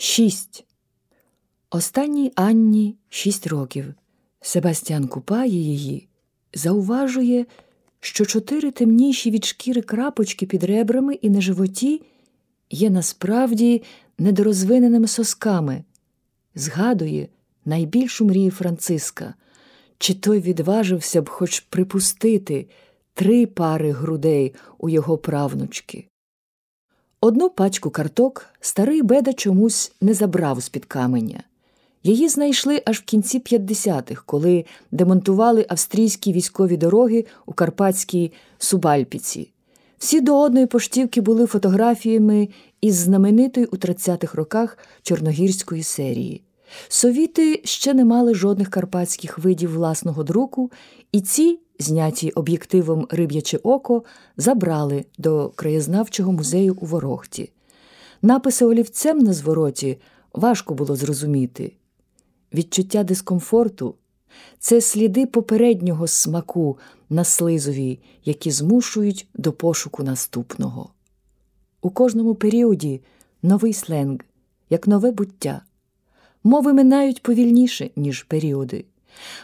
Шість. Останній Анні шість років. Себастьян купає її, зауважує, що чотири темніші від шкіри крапочки під ребрами і на животі є насправді недорозвиненими сосками, згадує найбільшу мрію Франциска, чи той відважився б хоч припустити три пари грудей у його правнучки. Одну пачку карток старий беда чомусь не забрав з під каменя. Її знайшли аж в кінці 50-х, коли демонтували австрійські військові дороги у Карпатській Субальпіці. Всі до одної поштівки були фотографіями із знаменитої у 30-х роках чорногірської серії. Совіти ще не мали жодних карпатських видів власного друку, і ці, зняті об'єктивом риб'яче око, забрали до краєзнавчого музею у Ворохті. Написи олівцем на звороті важко було зрозуміти. Відчуття дискомфорту це сліди попереднього смаку на слизові, які змушують до пошуку наступного. У кожному періоді новий сленг, як нове буття. Мови минають повільніше, ніж періоди.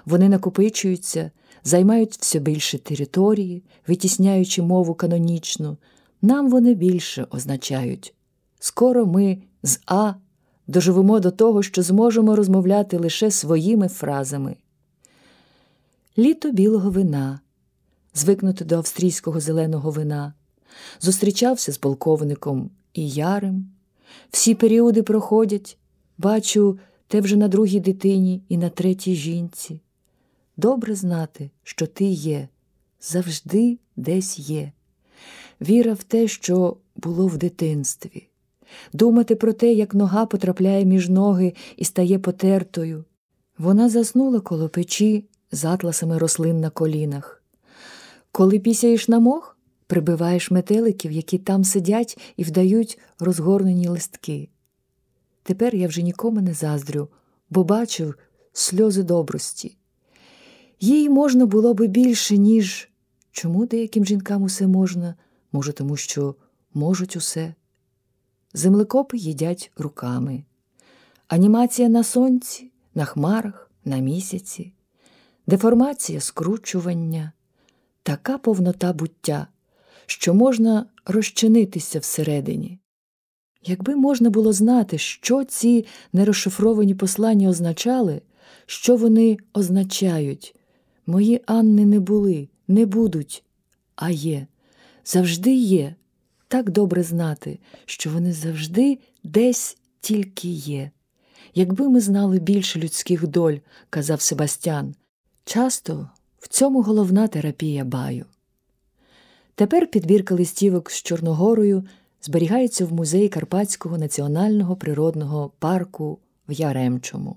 Вони накопичуються, займають все більше території, витісняючи мову канонічну. Нам вони більше означають. Скоро ми з А доживемо до того, що зможемо розмовляти лише своїми фразами. Літо білого вина, звикнути до австрійського зеленого вина, зустрічався з полковником і ярем. Всі періоди проходять, бачу те вже на другій дитині і на третій жінці. Добре знати, що ти є, завжди десь є. Віра в те, що було в дитинстві, думати про те, як нога потрапляє між ноги і стає потертою. Вона заснула коло печі з атласами рослин на колінах. Коли пісяєш на мох, прибиваєш метеликів, які там сидять і вдають розгорнені листки. Тепер я вже нікому не заздрю, бо бачив сльози добрості. Їй можна було би більше, ніж чому деяким жінкам усе можна, може, тому що можуть усе. Землекопи їдять руками, анімація на сонці, на хмарах, на місяці, деформація скручування, така повнота буття, що можна розчинитися всередині. Якби можна було знати, що ці нерозшифровані послання означали, що вони означають, мої Анни не були, не будуть, а є, завжди є. Так добре знати, що вони завжди десь тільки є. Якби ми знали більше людських доль, казав Себастьян, часто в цьому головна терапія баю. Тепер підбірка листівок з Чорногорою зберігається в музеї Карпатського національного природного парку в Яремчому.